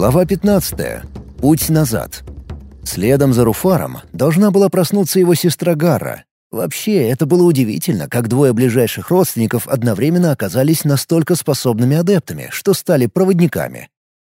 Глава 15. Путь назад. Следом за Руфаром должна была проснуться его сестра Гара. Вообще, это было удивительно, как двое ближайших родственников одновременно оказались настолько способными адептами, что стали проводниками.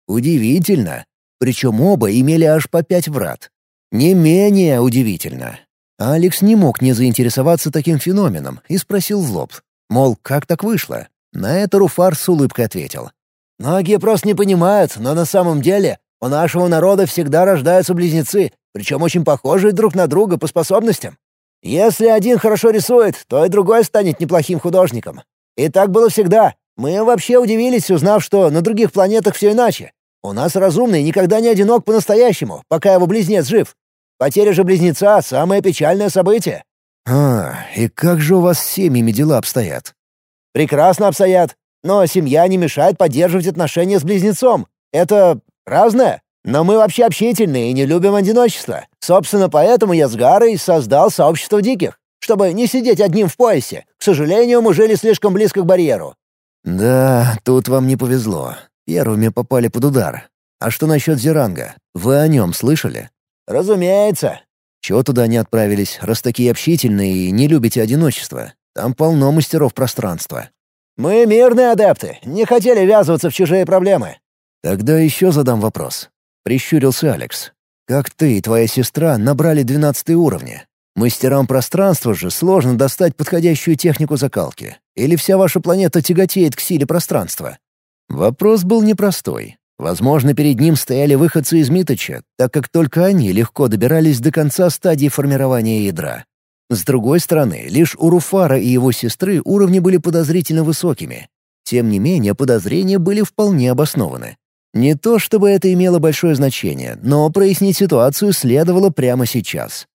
Удивительно. Причем оба имели аж по пять врат. Не менее удивительно. Алекс не мог не заинтересоваться таким феноменом и спросил в лоб. Мол, как так вышло? На это Руфар с улыбкой ответил. Многие просто не понимают, но на самом деле у нашего народа всегда рождаются близнецы, причем очень похожие друг на друга по способностям. Если один хорошо рисует, то и другой станет неплохим художником. И так было всегда. Мы вообще удивились, узнав, что на других планетах все иначе. У нас разумный никогда не одинок по-настоящему, пока его близнец жив. Потеря же близнеца — самое печальное событие. «А, и как же у вас с семьями дела обстоят?» «Прекрасно обстоят. Но семья не мешает поддерживать отношения с близнецом. Это разное. Но мы вообще общительные и не любим одиночество. Собственно, поэтому я с Гарой создал сообщество диких, чтобы не сидеть одним в поясе. К сожалению, мы жили слишком близко к барьеру». «Да, тут вам не повезло. Первыми попали под удар. А что насчет Зеранга? Вы о нем слышали?» «Разумеется». «Чего туда не отправились, раз такие общительные и не любите одиночество? Там полно мастеров пространства. «Мы мирные адепты, не хотели ввязываться в чужие проблемы». «Тогда еще задам вопрос», — прищурился Алекс. «Как ты и твоя сестра набрали двенадцатый уровни? Мастерам пространства же сложно достать подходящую технику закалки. Или вся ваша планета тяготеет к силе пространства?» Вопрос был непростой. Возможно, перед ним стояли выходцы из Миточа, так как только они легко добирались до конца стадии формирования ядра. С другой стороны, лишь у Руфара и его сестры уровни были подозрительно высокими. Тем не менее, подозрения были вполне обоснованы. Не то чтобы это имело большое значение, но прояснить ситуацию следовало прямо сейчас.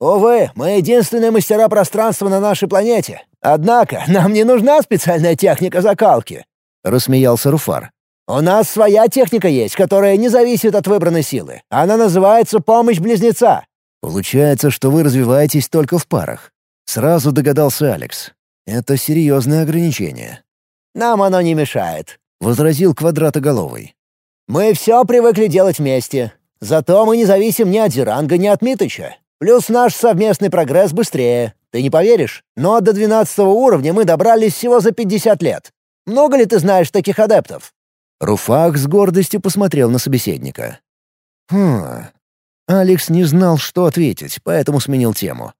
«Увы, мы единственные мастера пространства на нашей планете. Однако нам не нужна специальная техника закалки», — рассмеялся Руфар. «У нас своя техника есть, которая не зависит от выбранной силы. Она называется «помощь близнеца». Получается, что вы развиваетесь только в парах. Сразу догадался Алекс. Это серьезное ограничение. Нам оно не мешает, возразил квадратоголовый. Мы все привыкли делать вместе. Зато мы не зависим ни от Зеранга, ни от Митыча. Плюс наш совместный прогресс быстрее. Ты не поверишь, но до двенадцатого уровня мы добрались всего за пятьдесят лет. Много ли ты знаешь таких адептов?» Руфак с гордостью посмотрел на собеседника. «Хм, Алекс не знал, что ответить, поэтому сменил тему.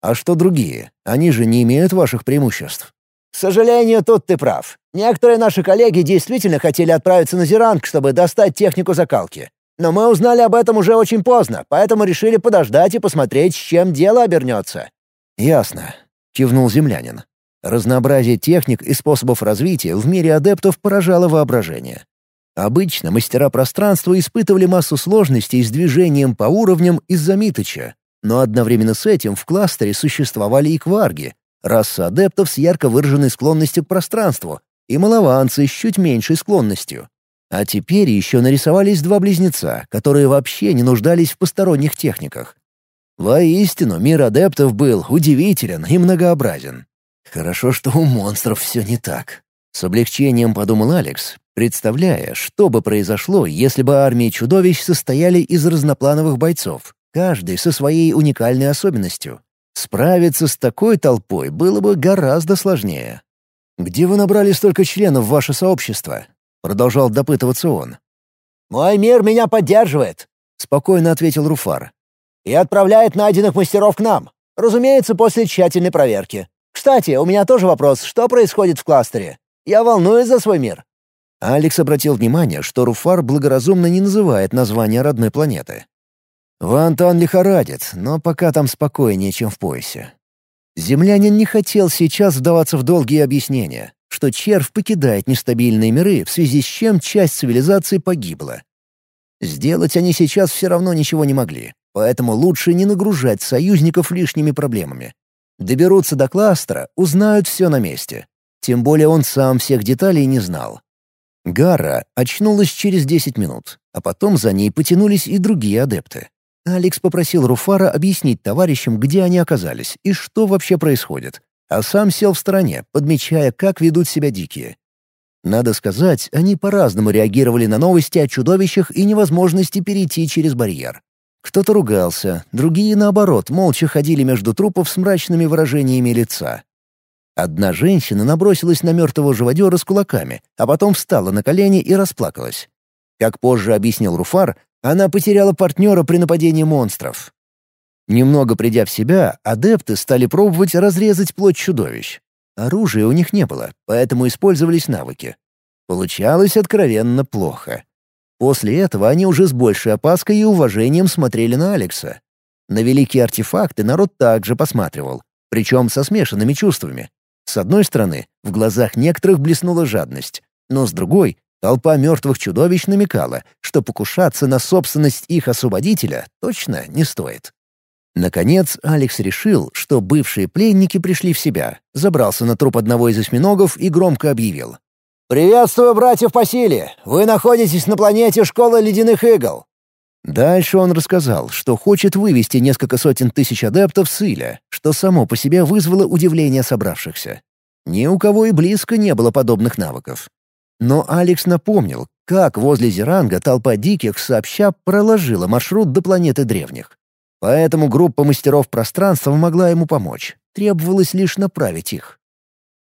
«А что другие? Они же не имеют ваших преимуществ». «К сожалению, тут ты прав. Некоторые наши коллеги действительно хотели отправиться на Зеранг, чтобы достать технику закалки. Но мы узнали об этом уже очень поздно, поэтому решили подождать и посмотреть, с чем дело обернется». «Ясно», — кивнул землянин. Разнообразие техник и способов развития в мире адептов поражало воображение. Обычно мастера пространства испытывали массу сложностей с движением по уровням из-за Миточа, но одновременно с этим в кластере существовали и кварги, раса адептов с ярко выраженной склонностью к пространству, и малованцы с чуть меньшей склонностью. А теперь еще нарисовались два близнеца, которые вообще не нуждались в посторонних техниках. Воистину, мир адептов был удивителен и многообразен. Хорошо, что у монстров все не так. С облегчением подумал Алекс, представляя, что бы произошло, если бы армии чудовищ состояли из разноплановых бойцов, каждый со своей уникальной особенностью. Справиться с такой толпой было бы гораздо сложнее. «Где вы набрали столько членов в ваше сообщество?» — продолжал допытываться он. «Мой мир меня поддерживает», — спокойно ответил Руфар. «И отправляет найденных мастеров к нам. Разумеется, после тщательной проверки. Кстати, у меня тоже вопрос, что происходит в кластере? Я волнуюсь за свой мир. Алекс обратил внимание, что Руфар благоразумно не называет название родной планеты. Вантан лихорадит, но пока там спокойнее, чем в поясе. Землянин не хотел сейчас вдаваться в долгие объяснения, что червь покидает нестабильные миры, в связи с чем часть цивилизации погибла. Сделать они сейчас все равно ничего не могли, поэтому лучше не нагружать союзников лишними проблемами. Доберутся до кластера, узнают все на месте. Тем более он сам всех деталей не знал. Гара очнулась через 10 минут, а потом за ней потянулись и другие адепты. Алекс попросил Руфара объяснить товарищам, где они оказались и что вообще происходит, а сам сел в стороне, подмечая, как ведут себя дикие. Надо сказать, они по-разному реагировали на новости о чудовищах и невозможности перейти через барьер. Кто-то ругался, другие, наоборот, молча ходили между трупов с мрачными выражениями лица. Одна женщина набросилась на мертвого живодера с кулаками, а потом встала на колени и расплакалась. Как позже объяснил Руфар, она потеряла партнера при нападении монстров. Немного придя в себя, адепты стали пробовать разрезать плоть чудовищ. Оружия у них не было, поэтому использовались навыки. Получалось откровенно плохо. После этого они уже с большей опаской и уважением смотрели на Алекса. На великие артефакты народ также посматривал, причем со смешанными чувствами. С одной стороны, в глазах некоторых блеснула жадность, но с другой Толпа мертвых чудовищ намекала, что покушаться на собственность их освободителя точно не стоит. Наконец, Алекс решил, что бывшие пленники пришли в себя, забрался на труп одного из осьминогов и громко объявил. «Приветствую, братьев по силе! Вы находитесь на планете Школы Ледяных Игл!» Дальше он рассказал, что хочет вывести несколько сотен тысяч адептов с Иля, что само по себе вызвало удивление собравшихся. Ни у кого и близко не было подобных навыков. Но Алекс напомнил, как возле Зеранга толпа диких сообща проложила маршрут до планеты древних. Поэтому группа мастеров пространства могла ему помочь. Требовалось лишь направить их.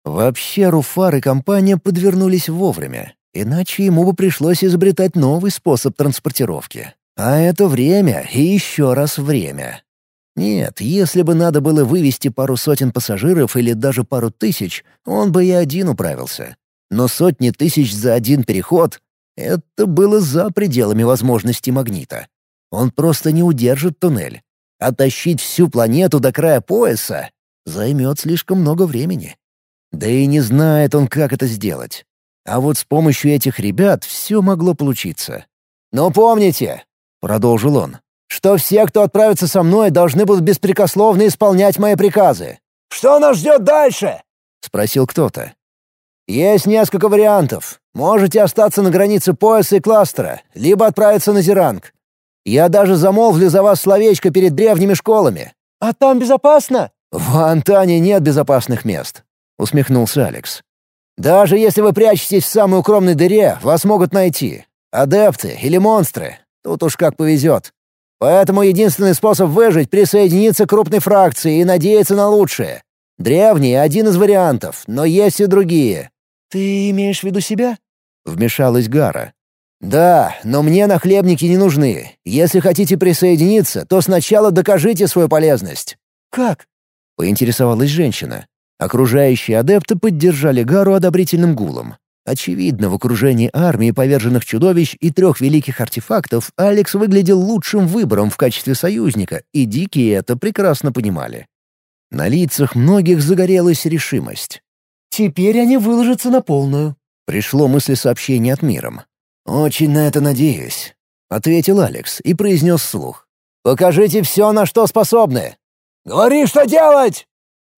Вообще Руфар и компания подвернулись вовремя, иначе ему бы пришлось изобретать новый способ транспортировки. А это время и еще раз время. Нет, если бы надо было вывести пару сотен пассажиров или даже пару тысяч, он бы и один управился. Но сотни тысяч за один переход — это было за пределами возможностей магнита. Он просто не удержит туннель. А тащить всю планету до края пояса займет слишком много времени. Да и не знает он, как это сделать. А вот с помощью этих ребят все могло получиться. «Но помните», — продолжил он, — «что все, кто отправится со мной, должны будут беспрекословно исполнять мои приказы». «Что нас ждет дальше?» — спросил кто-то. Есть несколько вариантов. Можете остаться на границе пояса и кластера, либо отправиться на Зеранг. Я даже замолвлю за вас словечко перед древними школами. А там безопасно? В Антане нет безопасных мест, усмехнулся Алекс. Даже если вы прячетесь в самой укромной дыре, вас могут найти. Адепты или монстры. Тут уж как повезет. Поэтому единственный способ выжить — присоединиться к крупной фракции и надеяться на лучшее. Древний — один из вариантов, но есть и другие. «Ты имеешь в виду себя?» — вмешалась Гара. «Да, но мне нахлебники не нужны. Если хотите присоединиться, то сначала докажите свою полезность». «Как?» — поинтересовалась женщина. Окружающие адепты поддержали Гару одобрительным гулом. Очевидно, в окружении армии поверженных чудовищ и трех великих артефактов Алекс выглядел лучшим выбором в качестве союзника, и дикие это прекрасно понимали. На лицах многих загорелась решимость. Теперь они выложатся на полную». Пришло мыслесообщение от миром. «Очень на это надеюсь», — ответил Алекс и произнес вслух. «Покажите все, на что способны». «Говори, что делать!»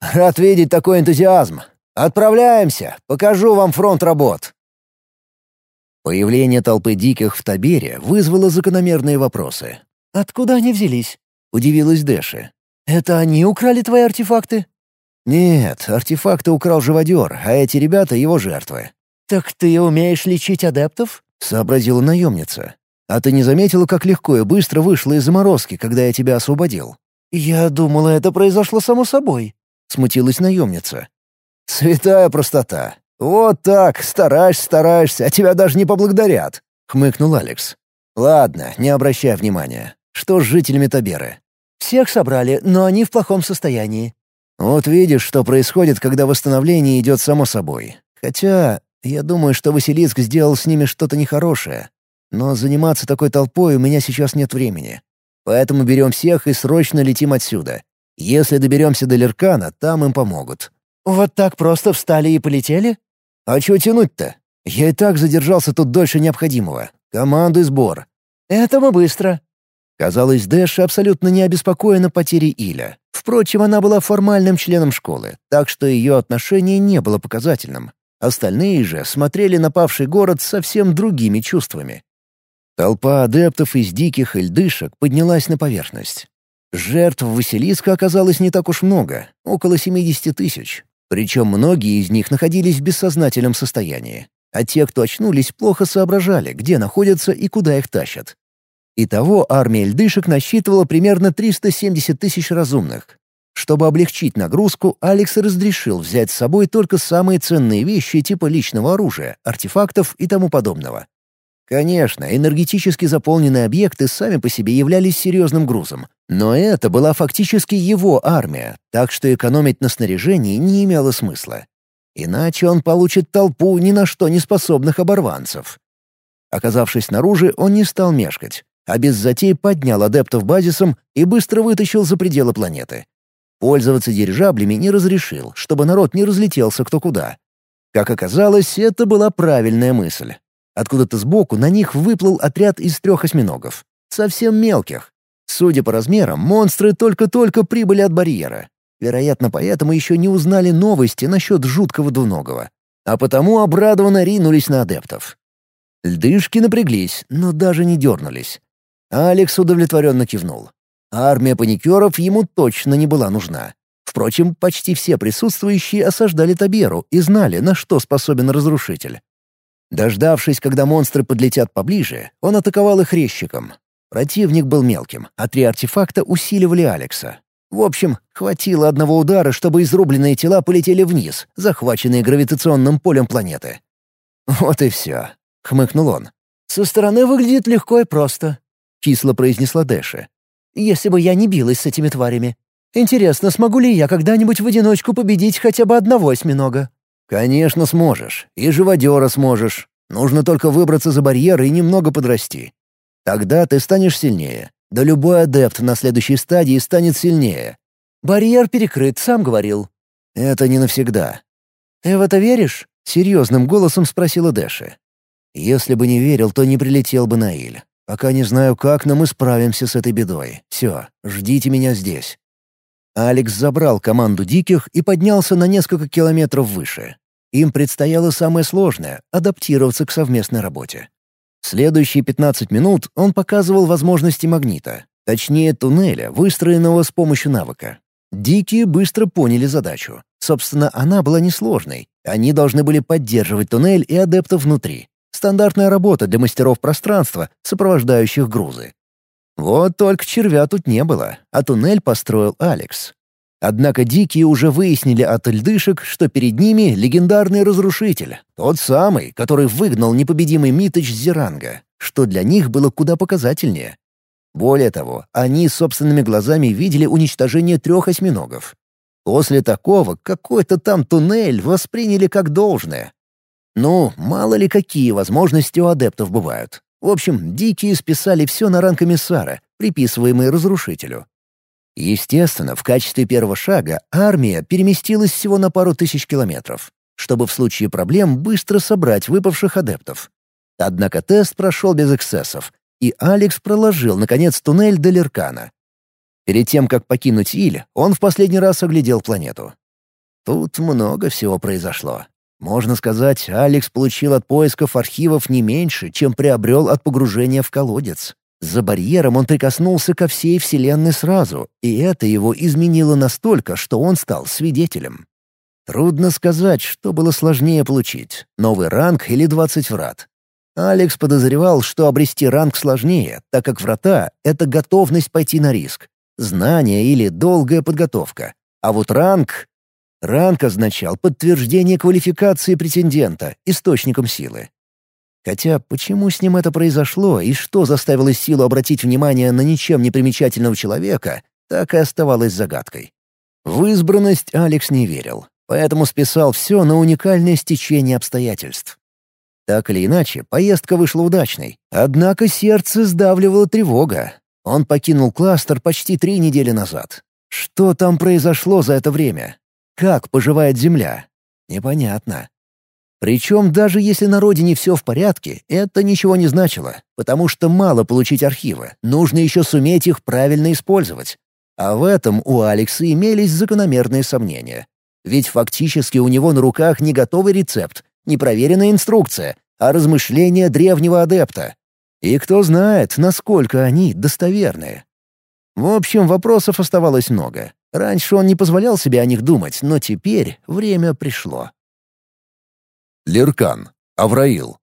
«Рад видеть такой энтузиазм. Отправляемся, покажу вам фронт работ». Появление толпы диких в Табере вызвало закономерные вопросы. «Откуда они взялись?» — удивилась Дэши. «Это они украли твои артефакты?» «Нет, артефакты украл живодер, а эти ребята — его жертвы». «Так ты умеешь лечить адептов?» — сообразила наемница. «А ты не заметила, как легко и быстро вышла из заморозки, когда я тебя освободил?» «Я думала, это произошло само собой», — смутилась наемница. «Святая простота. Вот так, стараешься, стараешься, а тебя даже не поблагодарят», — хмыкнул Алекс. «Ладно, не обращай внимания. Что с жителями Таберы?» «Всех собрали, но они в плохом состоянии. Вот видишь, что происходит, когда восстановление идет само собой. Хотя, я думаю, что Василиск сделал с ними что-то нехорошее. Но заниматься такой толпой у меня сейчас нет времени. Поэтому берем всех и срочно летим отсюда. Если доберемся до Леркана, там им помогут». «Вот так просто встали и полетели?» «А чего тянуть-то? Я и так задержался тут дольше необходимого. Команду и сбор». «Это мы быстро». Казалось, Дэш абсолютно не обеспокоена потерей Иля. Впрочем, она была формальным членом школы, так что ее отношение не было показательным. Остальные же смотрели на павший город совсем другими чувствами. Толпа адептов из диких льдышек поднялась на поверхность. Жертв Василиска оказалось не так уж много, около 70 тысяч. Причем многие из них находились в бессознательном состоянии. а те, кто очнулись, плохо соображали, где находятся и куда их тащат. Итого армия льдышек насчитывала примерно 370 тысяч разумных. Чтобы облегчить нагрузку, Алекс разрешил взять с собой только самые ценные вещи типа личного оружия, артефактов и тому подобного. Конечно, энергетически заполненные объекты сами по себе являлись серьезным грузом, но это была фактически его армия, так что экономить на снаряжении не имело смысла. Иначе он получит толпу ни на что не способных оборванцев. Оказавшись снаружи, он не стал мешкать, а без затей поднял адептов базисом и быстро вытащил за пределы планеты. Пользоваться дирижаблями не разрешил, чтобы народ не разлетелся кто куда. Как оказалось, это была правильная мысль. Откуда-то сбоку на них выплыл отряд из трех осьминогов. Совсем мелких. Судя по размерам, монстры только-только прибыли от барьера. Вероятно, поэтому еще не узнали новости насчет жуткого двуногого. А потому обрадованно ринулись на адептов. Льдышки напряглись, но даже не дернулись. Алекс удовлетворенно кивнул. Армия паникеров ему точно не была нужна. Впрочем, почти все присутствующие осаждали Таберу и знали, на что способен разрушитель. Дождавшись, когда монстры подлетят поближе, он атаковал их резчиком. Противник был мелким, а три артефакта усиливали Алекса. В общем, хватило одного удара, чтобы изрубленные тела полетели вниз, захваченные гравитационным полем планеты. «Вот и все», — хмыкнул он. «Со стороны выглядит легко и просто», — кисло произнесла Дэша если бы я не билась с этими тварями. Интересно, смогу ли я когда-нибудь в одиночку победить хотя бы одного осьминога?» «Конечно сможешь. И живодера сможешь. Нужно только выбраться за барьер и немного подрасти. Тогда ты станешь сильнее. Да любой адепт на следующей стадии станет сильнее. Барьер перекрыт, сам говорил. Это не навсегда. Ты в это веришь? Серьезным голосом спросила Дэши. Если бы не верил, то не прилетел бы на Иль. Пока не знаю как, но мы справимся с этой бедой. Все, ждите меня здесь». Алекс забрал команду диких и поднялся на несколько километров выше. Им предстояло самое сложное — адаптироваться к совместной работе. Следующие 15 минут он показывал возможности магнита, точнее туннеля, выстроенного с помощью навыка. Дикие быстро поняли задачу. Собственно, она была несложной. Они должны были поддерживать туннель и адептов внутри. Стандартная работа для мастеров пространства, сопровождающих грузы. Вот только червя тут не было, а туннель построил Алекс. Однако дикие уже выяснили от льдышек, что перед ними легендарный разрушитель, тот самый, который выгнал непобедимый Миточ Зеранга, что для них было куда показательнее. Более того, они собственными глазами видели уничтожение трех осьминогов. После такого какой-то там туннель восприняли как должное, ну, мало ли какие возможности у адептов бывают. В общем, дикие списали все на ранг комиссара, приписываемый разрушителю. Естественно, в качестве первого шага армия переместилась всего на пару тысяч километров, чтобы в случае проблем быстро собрать выпавших адептов. Однако тест прошел без эксцессов, и Алекс проложил, наконец, туннель до Леркана. Перед тем, как покинуть Иль, он в последний раз оглядел планету. Тут много всего произошло. Можно сказать, Алекс получил от поисков архивов не меньше, чем приобрел от погружения в колодец. За барьером он прикоснулся ко всей Вселенной сразу, и это его изменило настолько, что он стал свидетелем. Трудно сказать, что было сложнее получить — новый ранг или 20 врат. Алекс подозревал, что обрести ранг сложнее, так как врата — это готовность пойти на риск, знание или долгая подготовка. А вот ранг Ранг означал подтверждение квалификации претендента, источником силы. Хотя почему с ним это произошло и что заставило силу обратить внимание на ничем не примечательного человека, так и оставалось загадкой. В избранность Алекс не верил, поэтому списал все на уникальное стечение обстоятельств. Так или иначе, поездка вышла удачной, однако сердце сдавливало тревога. Он покинул кластер почти три недели назад. Что там произошло за это время? Как поживает Земля? Непонятно. Причем даже если на родине все в порядке, это ничего не значило, потому что мало получить архивы, нужно еще суметь их правильно использовать. А в этом у Алекса имелись закономерные сомнения. Ведь фактически у него на руках не готовый рецепт, не проверенная инструкция, а размышления древнего адепта. И кто знает, насколько они достоверные. В общем, вопросов оставалось много. Раньше он не позволял себе о них думать, но теперь время пришло. Леркан. Авраил.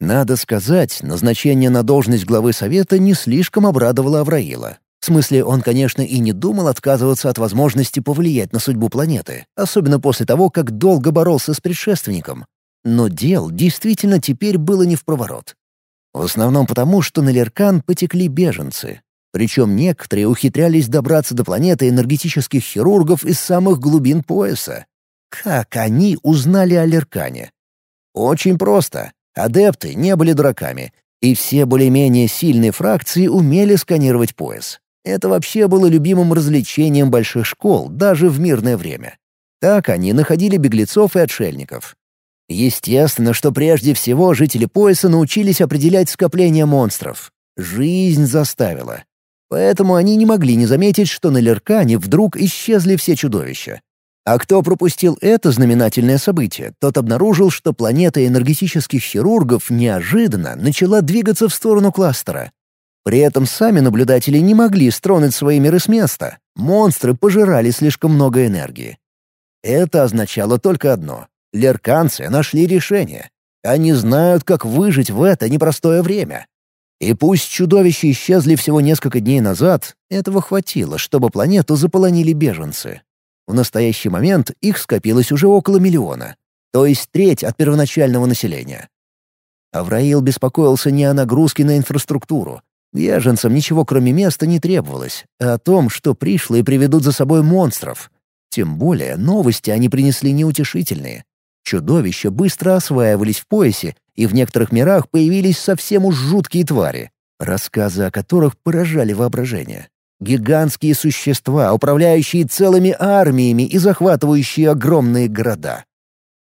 Надо сказать, назначение на должность главы Совета не слишком обрадовало Авраила. В смысле, он, конечно, и не думал отказываться от возможности повлиять на судьбу планеты, особенно после того, как долго боролся с предшественником. Но дел действительно теперь было не в проворот. В основном потому, что на Леркан потекли беженцы. Причем некоторые ухитрялись добраться до планеты энергетических хирургов из самых глубин пояса. Как они узнали о Леркане? Очень просто. Адепты не были дураками, и все более-менее сильные фракции умели сканировать пояс. Это вообще было любимым развлечением больших школ, даже в мирное время. Так они находили беглецов и отшельников. Естественно, что прежде всего жители пояса научились определять скопление монстров. Жизнь заставила. Поэтому они не могли не заметить, что на Леркане вдруг исчезли все чудовища. А кто пропустил это знаменательное событие, тот обнаружил, что планета энергетических хирургов неожиданно начала двигаться в сторону кластера. При этом сами наблюдатели не могли стронуть свои миры с места. Монстры пожирали слишком много энергии. Это означало только одно. Лерканцы нашли решение. Они знают, как выжить в это непростое время. И пусть чудовища исчезли всего несколько дней назад, этого хватило, чтобы планету заполонили беженцы. В настоящий момент их скопилось уже около миллиона, то есть треть от первоначального населения. Авраил беспокоился не о нагрузке на инфраструктуру. Беженцам ничего кроме места не требовалось, а о том, что пришлые приведут за собой монстров. Тем более новости они принесли неутешительные. Чудовища быстро осваивались в поясе, и в некоторых мирах появились совсем уж жуткие твари, рассказы о которых поражали воображение. Гигантские существа, управляющие целыми армиями и захватывающие огромные города.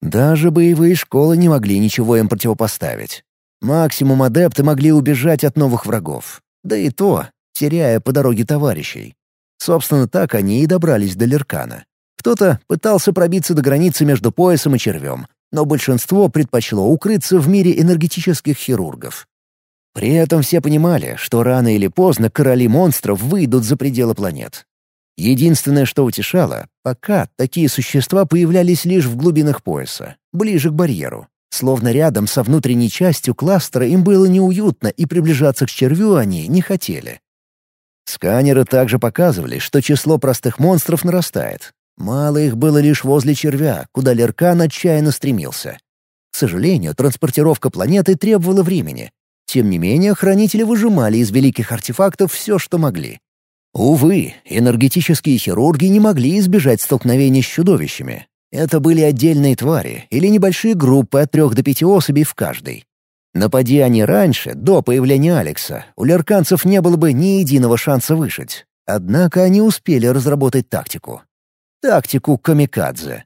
Даже боевые школы не могли ничего им противопоставить. Максимум адепты могли убежать от новых врагов. Да и то, теряя по дороге товарищей. Собственно, так они и добрались до Леркана. Кто-то пытался пробиться до границы между поясом и червем, но большинство предпочло укрыться в мире энергетических хирургов. При этом все понимали, что рано или поздно короли монстров выйдут за пределы планет. Единственное, что утешало, пока такие существа появлялись лишь в глубинах пояса, ближе к барьеру. Словно рядом со внутренней частью кластера им было неуютно, и приближаться к червю они не хотели. Сканеры также показывали, что число простых монстров нарастает. Мало их было лишь возле червя, куда Леркан отчаянно стремился. К сожалению, транспортировка планеты требовала времени, тем не менее, хранители выжимали из великих артефактов все, что могли. Увы, энергетические хирурги не могли избежать столкновений с чудовищами. Это были отдельные твари или небольшие группы от трех до пяти особей в каждой. Напади они раньше, до появления Алекса, у лерканцев не было бы ни единого шанса выжить. Однако они успели разработать тактику. Тактику камикадзе.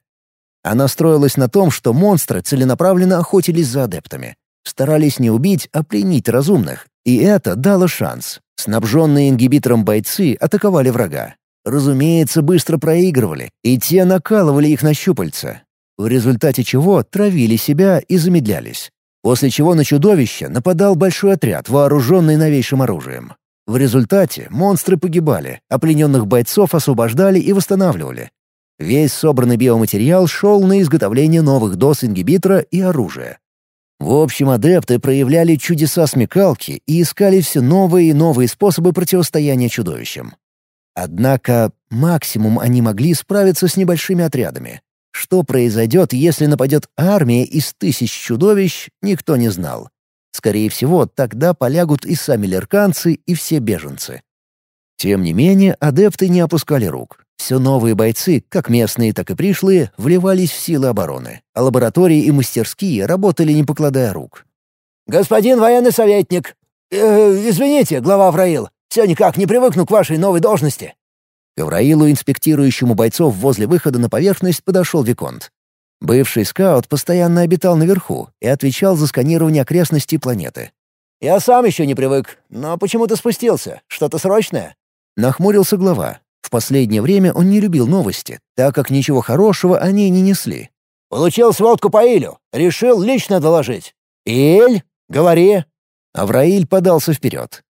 Она строилась на том, что монстры целенаправленно охотились за адептами. Старались не убить, а пленить разумных. И это дало шанс. Снабженные ингибитором бойцы атаковали врага. Разумеется, быстро проигрывали, и те накалывали их на щупальца. В результате чего травили себя и замедлялись. После чего на чудовище нападал большой отряд, вооруженный новейшим оружием. В результате монстры погибали, а плененных бойцов освобождали и восстанавливали. Весь собранный биоматериал шел на изготовление новых доз ингибитора и оружия. В общем, адепты проявляли чудеса смекалки и искали все новые и новые способы противостояния чудовищам. Однако максимум они могли справиться с небольшими отрядами. Что произойдет, если нападет армия из тысяч чудовищ, никто не знал. Скорее всего, тогда полягут и сами лерканцы, и все беженцы. Тем не менее, адепты не опускали рук. Все новые бойцы, как местные, так и пришлые, вливались в силы обороны, а лаборатории и мастерские работали не покладая рук. «Господин военный советник! Э, извините, глава Авраил, все никак не привыкну к вашей новой должности!» К Авраилу, инспектирующему бойцов возле выхода на поверхность, подошел Виконт. Бывший скаут постоянно обитал наверху и отвечал за сканирование окрестностей планеты. «Я сам еще не привык, но почему ты спустился? Что-то срочное?» Нахмурился глава. В последнее время он не любил новости, так как ничего хорошего они не несли. «Получил сводку по Илю. Решил лично доложить. Иль, говори». Авраиль подался вперед.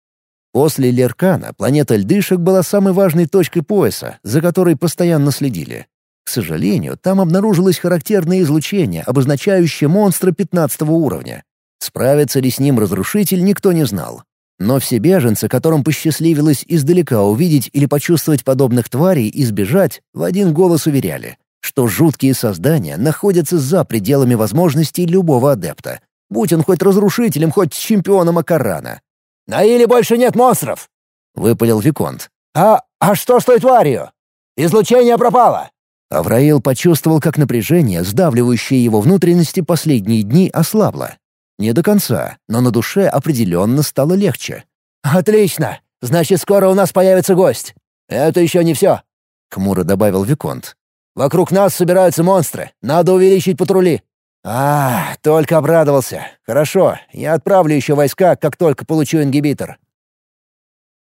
После Леркана планета льдышек была самой важной точкой пояса, за которой постоянно следили. К сожалению, там обнаружилось характерное излучение, обозначающее монстра 15 уровня. Справится ли с ним разрушитель, никто не знал. Но все беженцы, которым посчастливилось издалека увидеть или почувствовать подобных тварей и сбежать, в один голос уверяли, что жуткие создания находятся за пределами возможностей любого адепта, будь он хоть разрушителем, хоть чемпионом Акарана. «На Иле больше нет монстров!» — выпалил Виконт. «А... а что с той тварью? Излучение пропало!» Авраил почувствовал, как напряжение, сдавливающее его внутренности последние дни, ослабло. Не до конца, но на душе определенно стало легче. «Отлично! Значит, скоро у нас появится гость. Это еще не все!» — хмуро добавил Виконт. «Вокруг нас собираются монстры. Надо увеличить патрули». «А, только обрадовался. Хорошо, я отправлю еще войска, как только получу ингибитор.